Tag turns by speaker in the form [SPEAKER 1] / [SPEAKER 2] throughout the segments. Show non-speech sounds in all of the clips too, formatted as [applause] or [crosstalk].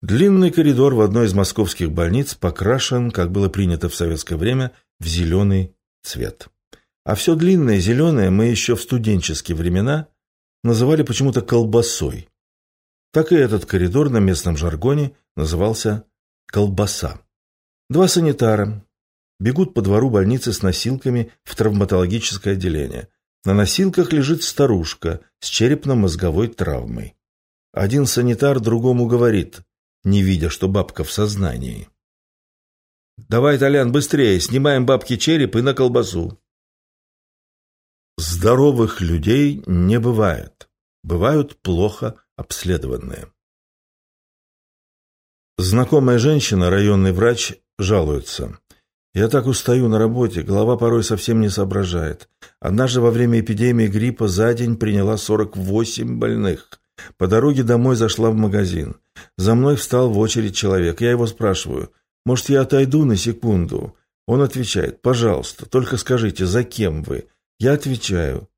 [SPEAKER 1] Длинный коридор в одной из московских больниц покрашен, как было принято в советское время, в зеленый цвет. А все длинное зеленое мы еще в студенческие времена называли почему-то колбасой. Так и этот коридор на местном жаргоне назывался колбаса. Два санитара бегут по двору больницы с носилками в травматологическое отделение. На носилках лежит старушка с черепно-мозговой травмой. Один санитар другому говорит, не видя, что бабка в сознании. «Давай, Толян, быстрее, снимаем бабки череп и на колбасу». Здоровых людей не бывает. Бывают плохо обследованные. Знакомая женщина, районный врач, жалуется. Я так устаю на работе, голова порой совсем не соображает. Однажды во время эпидемии гриппа за день приняла 48 больных. По дороге домой зашла в магазин. За мной встал в очередь человек. Я его спрашиваю, может, я отойду на секунду? Он отвечает, пожалуйста, только скажите, за кем вы? Я отвечаю,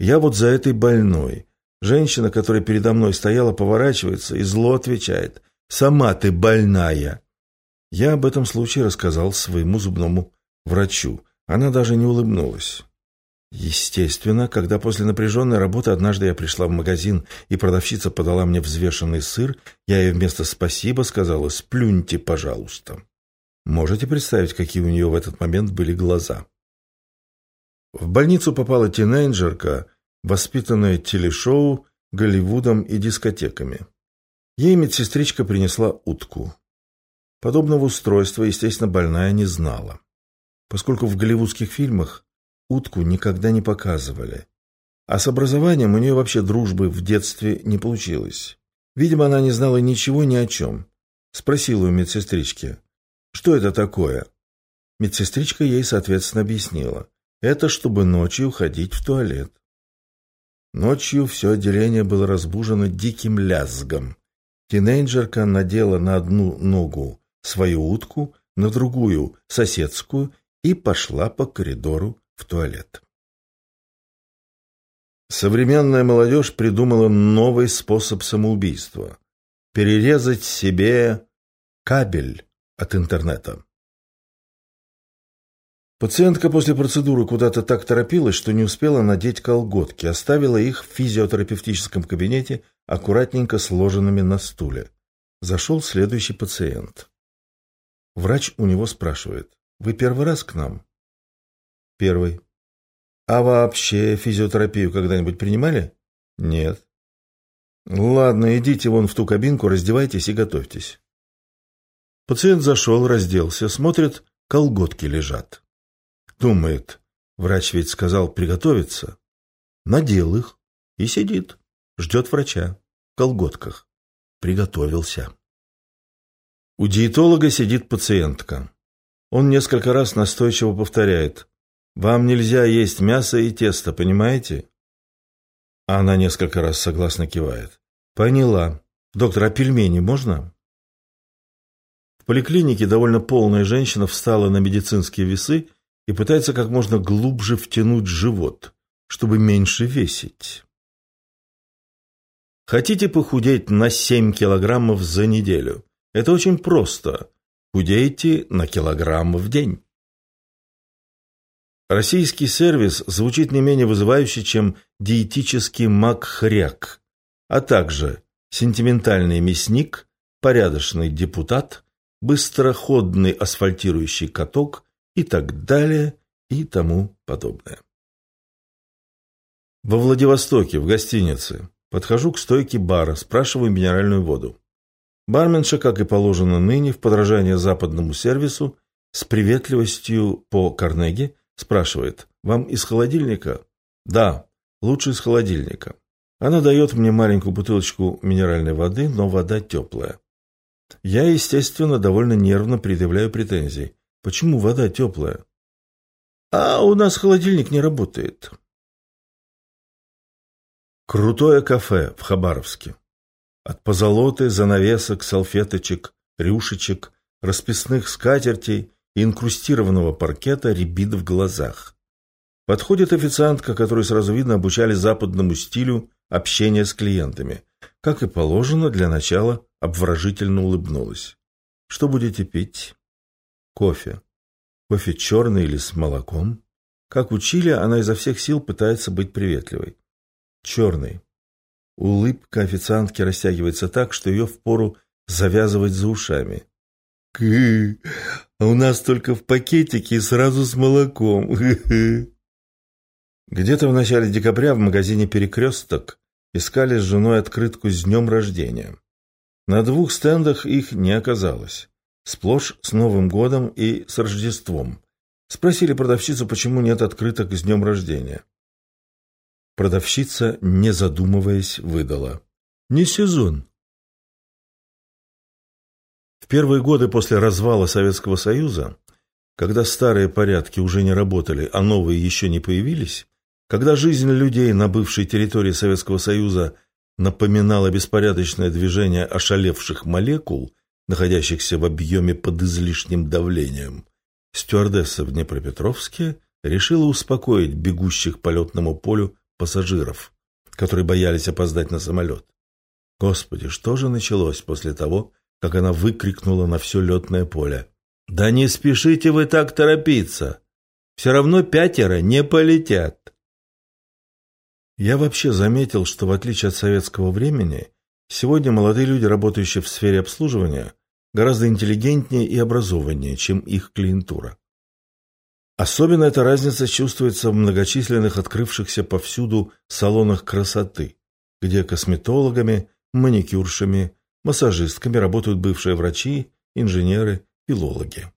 [SPEAKER 1] я вот за этой больной. Женщина, которая передо мной стояла, поворачивается и зло отвечает, сама ты больная. Я об этом случае рассказал своему зубному врачу. Она даже не улыбнулась. Естественно, когда после напряженной работы однажды я пришла в магазин, и продавщица подала мне взвешенный сыр, я ей вместо «спасибо» сказала «сплюньте, пожалуйста». Можете представить, какие у нее в этот момент были глаза? В больницу попала тинейджерка, воспитанная телешоу, Голливудом и дискотеками. Ей медсестричка принесла утку. Подобного устройства, естественно, больная не знала. Поскольку в голливудских фильмах утку никогда не показывали. А с образованием у нее вообще дружбы в детстве не получилось. Видимо, она не знала ничего ни о чем. Спросила у медсестрички, что это такое? Медсестричка ей, соответственно, объяснила. Это чтобы ночью ходить в туалет. Ночью все отделение было разбужено диким лязгом. Тинейджерка надела на одну ногу свою утку, на другую – соседскую, и пошла по коридору в туалет. Современная молодежь придумала новый способ самоубийства – перерезать себе кабель от интернета. Пациентка после процедуры куда-то так торопилась, что не успела надеть колготки, оставила их в физиотерапевтическом кабинете аккуратненько сложенными на стуле. Зашел следующий пациент. Врач у него спрашивает, «Вы первый раз к нам?» Первый. А вообще физиотерапию когда-нибудь принимали? Нет. Ладно, идите вон в ту кабинку, раздевайтесь и готовьтесь. Пациент зашел, разделся, смотрит, колготки лежат. Думает, врач ведь сказал приготовиться. Надел их и сидит, ждет врача в колготках. Приготовился. У диетолога сидит пациентка. Он несколько раз настойчиво повторяет вам нельзя есть мясо и тесто, понимаете? Она несколько раз согласно кивает. Поняла. Доктор, а пельмени можно? В поликлинике довольно полная женщина встала на медицинские весы и пытается как можно глубже втянуть живот, чтобы меньше весить. Хотите похудеть на 7 килограммов за неделю? Это очень просто. Худейте на килограмм в день. Российский сервис звучит не менее вызывающе, чем диетический мак-хряк, а также сентиментальный мясник, порядочный депутат, быстроходный асфальтирующий каток и так далее и тому подобное. Во Владивостоке, в гостинице, подхожу к стойке бара, спрашиваю минеральную воду. Барменша, как и положено ныне, в подражание западному сервису, с приветливостью по Карнеги, Спрашивает, вам из холодильника? Да, лучше из холодильника. Она дает мне маленькую бутылочку минеральной воды, но вода теплая. Я, естественно, довольно нервно предъявляю претензии. Почему вода теплая? А у нас холодильник не работает. Крутое кафе в Хабаровске. От позолоты, занавесок, салфеточек, рюшечек, расписных скатертей инкрустированного паркета рябит в глазах. Подходит официантка, которую сразу видно обучали западному стилю общения с клиентами. как и положено, для начала обворожительно улыбнулась. «Что будете пить?» «Кофе. Кофе черный или с молоком?» Как учили, она изо всех сил пытается быть приветливой. «Черный». Улыбка официантки растягивается так, что ее впору завязывать за ушами. «Кы, а у нас только в пакетике и сразу с молоком. [laughs] Где-то в начале декабря в магазине «Перекресток» искали с женой открытку с днем рождения. На двух стендах их не оказалось. Сплошь с Новым годом и с Рождеством. Спросили продавщицу, почему нет открыток с днем рождения. Продавщица, не задумываясь, выдала. «Не сезон». Первые годы после развала Советского Союза, когда старые порядки уже не работали, а новые еще не появились, когда жизнь людей на бывшей территории Советского Союза напоминала беспорядочное движение ошалевших молекул, находящихся в объеме под излишним давлением, стюардесса в Днепропетровске решила успокоить бегущих по летному полю пассажиров, которые боялись опоздать на самолет. Господи, что же началось после того, как она выкрикнула на все летное поле? «Да не спешите вы так торопиться! Все равно пятеро не полетят!» Я вообще заметил, что в отличие от советского времени, сегодня молодые люди, работающие в сфере обслуживания, гораздо интеллигентнее и образованнее, чем их клиентура. Особенно эта разница чувствуется в многочисленных открывшихся повсюду салонах красоты, где косметологами, маникюршами, массажистками работают бывшие врачи, инженеры, филологи.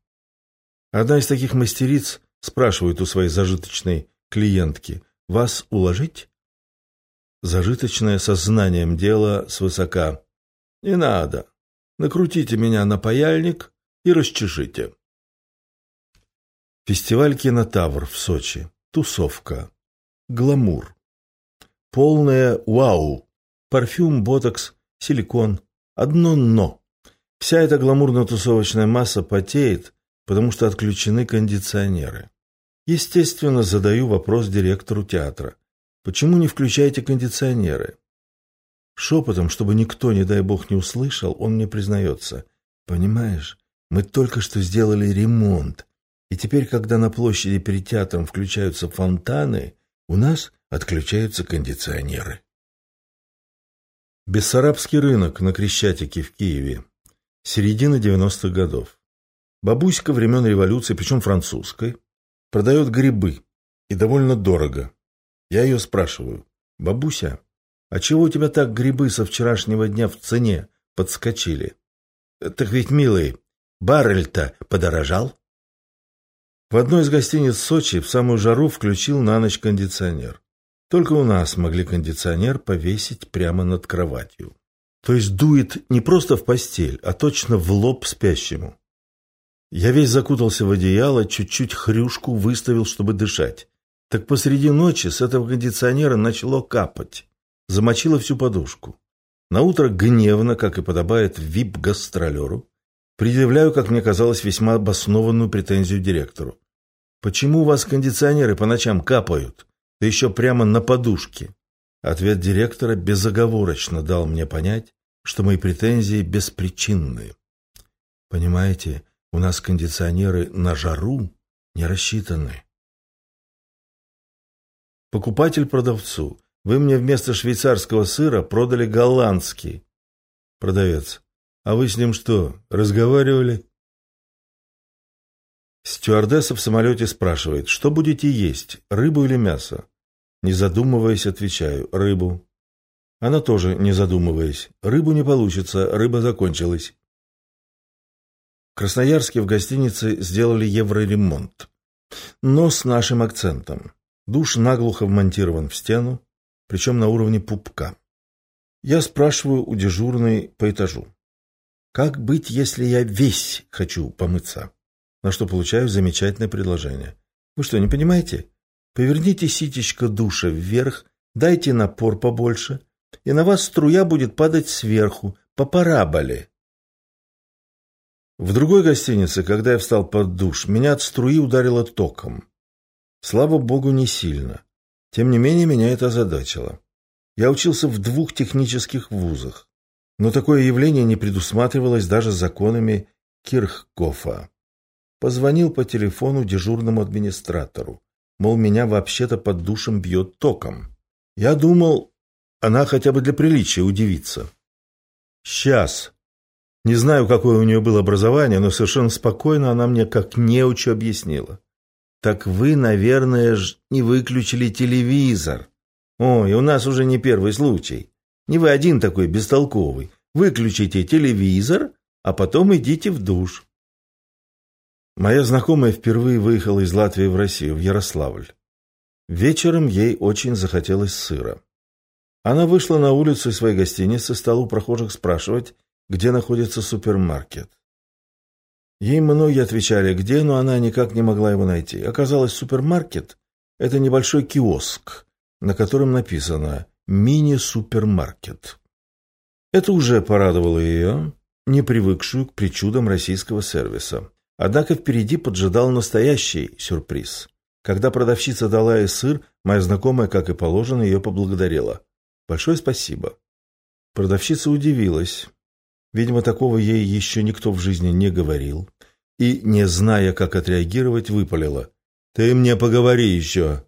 [SPEAKER 1] Одна из таких мастериц спрашивает у своей зажиточной клиентки, «Вас уложить?» Зажиточное сознанием дела свысока. «Не надо. Накрутите меня на паяльник и расчешите». Фестиваль «Кинотавр» в Сочи. Тусовка. Гламур. Полное вау. Парфюм, ботокс, силикон. Одно «но». Вся эта гламурно-тусовочная масса потеет, потому что отключены кондиционеры. Естественно, задаю вопрос директору театра. Почему не включаете кондиционеры? Шепотом, чтобы никто, не дай бог, не услышал, он мне признается. Понимаешь, мы только что сделали ремонт, и теперь, когда на площади перед театром включаются фонтаны, у нас отключаются кондиционеры. Бессарабский рынок на Крещатике в Киеве. Середина 90-х годов. Бабуська времен революции, причем французской, продает грибы. И довольно дорого. Я ее спрашиваю, бабуся, а чего у тебя так грибы со вчерашнего дня в цене подскочили? Так ведь, милый, баррель-то подорожал. В одной из гостиниц Сочи в самую жару включил на ночь кондиционер. Только у нас могли кондиционер повесить прямо над кроватью. То есть дует не просто в постель, а точно в лоб спящему. Я весь закутался в одеяло, чуть-чуть хрюшку выставил, чтобы дышать. Так посреди ночи с этого кондиционера начало капать. Замочило всю подушку. Наутро гневно, как и подобает вип-гастролеру, предъявляю, как мне казалось, весьма обоснованную претензию директору. «Почему у вас кондиционеры по ночам капают? Да еще прямо на подушке?» Ответ директора безоговорочно дал мне понять, что мои претензии беспричинные. Понимаете, у нас кондиционеры на жару не рассчитаны. Покупатель продавцу. Вы мне вместо швейцарского сыра продали голландский. Продавец. А вы с ним что, разговаривали? Стюардесса в самолете спрашивает, что будете есть, рыбу или мясо? Не задумываясь, отвечаю, рыбу. Она тоже, не задумываясь, рыбу не получится, рыба закончилась. В Красноярске в гостинице сделали евроремонт, но с нашим акцентом. Душ наглухо вмонтирован в стену, причем на уровне пупка. Я спрашиваю у дежурной по этажу. Как быть, если я весь хочу помыться? На что получаю замечательное предложение. Вы что, не понимаете? Поверните ситечко душа вверх, дайте напор побольше, и на вас струя будет падать сверху, по параболе. В другой гостинице, когда я встал под душ, меня от струи ударило током. Слава богу, не сильно. Тем не менее, меня это озадачило. Я учился в двух технических вузах, но такое явление не предусматривалось даже законами Кирхкофа. Позвонил по телефону дежурному администратору. Мол, меня вообще-то под душем бьет током. Я думал, она хотя бы для приличия удивится. Сейчас. Не знаю, какое у нее было образование, но совершенно спокойно она мне как неучу объяснила. Так вы, наверное, ж не выключили телевизор. Ой, у нас уже не первый случай. Не вы один такой бестолковый. Выключите телевизор, а потом идите в душ. Моя знакомая впервые выехала из Латвии в Россию, в Ярославль. Вечером ей очень захотелось сыра. Она вышла на улицу из своей гостиницы, стала у прохожих спрашивать, где находится супермаркет. Ей многие отвечали, где, но она никак не могла его найти. Оказалось, супермаркет – это небольшой киоск, на котором написано «мини-супермаркет». Это уже порадовало ее, не привыкшую к причудам российского сервиса. Однако впереди поджидал настоящий сюрприз. Когда продавщица дала ей сыр, моя знакомая, как и положено, ее поблагодарила. «Большое спасибо». Продавщица удивилась. Видимо, такого ей еще никто в жизни не говорил. И, не зная, как отреагировать, выпалила. «Ты мне поговори еще.